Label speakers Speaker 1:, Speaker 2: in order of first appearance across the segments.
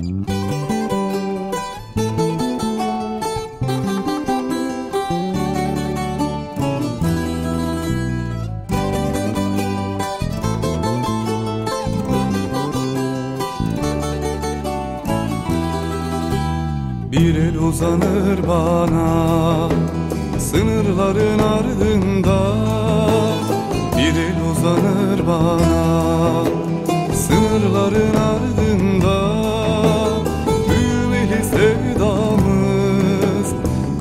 Speaker 1: Bir el uzanır bana Sınırların ardında. Bir el uzanır bana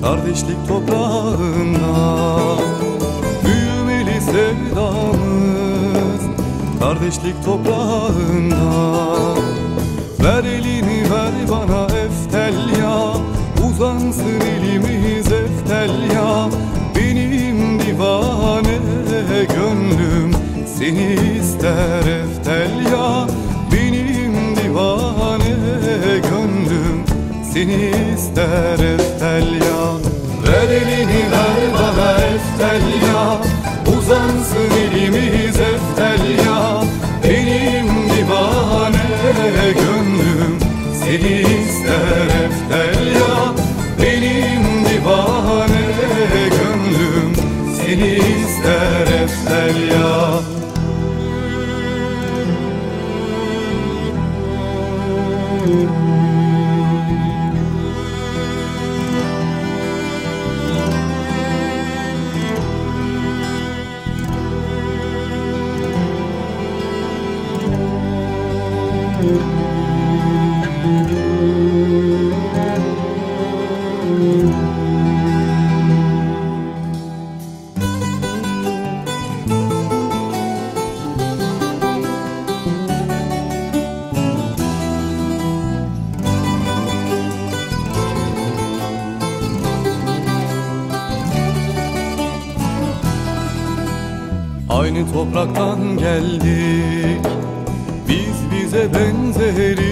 Speaker 1: Kardeşlik toprağında Büyümeli sevdamız. Kardeşlik toprağında Ver elini ver bana eftel ya Uzansın elimiz eftel ya Benim divane gönlüm Seni ister eftel ya Benim divane gönlüm Seni ister eftel ya bana eftel ya Uzansın elimiz eftel ya Benim divane gönlüm Seni ister Aynı topraktan geldik. Biz bize benzeriz.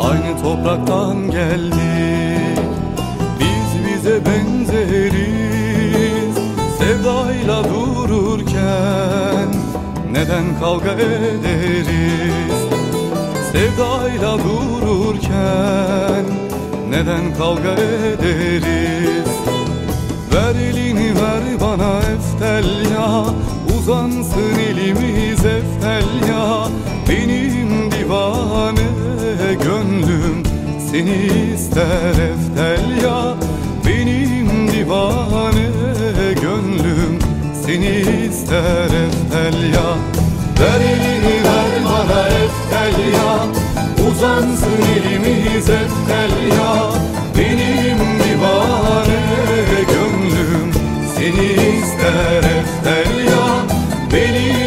Speaker 1: Aynı topraktan geldik. Biz bize benzeriz. Sevdayla dururken Neden kavga ederiz? Sevdayla dururken Neden kavga ederiz? Ver elini ver bana eftel ya Uzansın elimiz eftel ya. Benim divane gönlüm Seni ister eftel ya. Benim divane gönlüm Seni ister eftel ya. Ver elini ver bana eftel ya. Uzansın elimiz eftel ya Benim